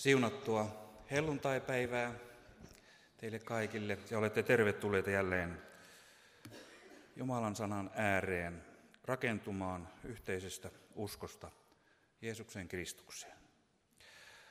Siunattua helluntaipäivää teille kaikille ja olette tervetulleita jälleen Jumalan sanan ääreen rakentumaan yhteisestä uskosta Jeesuksen Kristukseen.